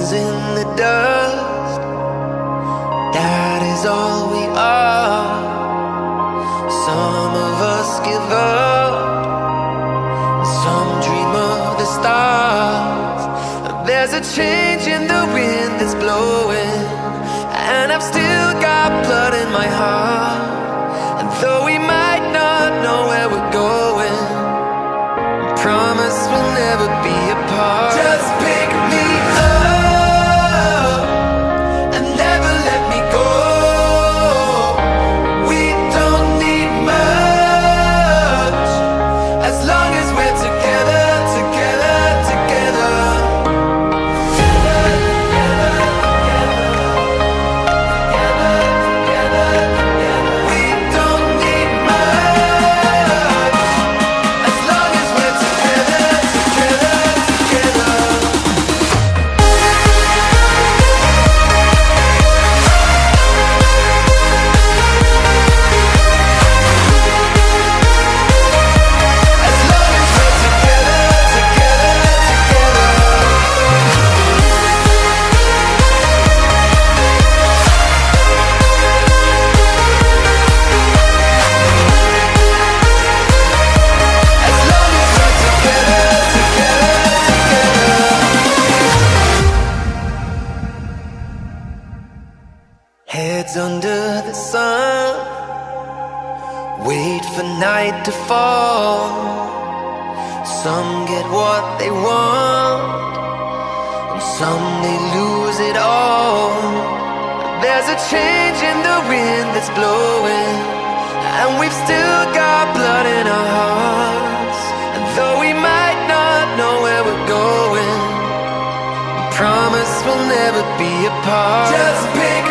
in the dust. That is all we are. Some of us give up. Some dream of the stars. There's a change in the wind that's blowing. And I've still got blood in my heart. Wait for night to fall. Some get what they want, and some they lose it all. There's a change in the wind that's blowing, and we've still got blood in our hearts. And though we might not know where we're going, We promise we'll never be apart. Just pick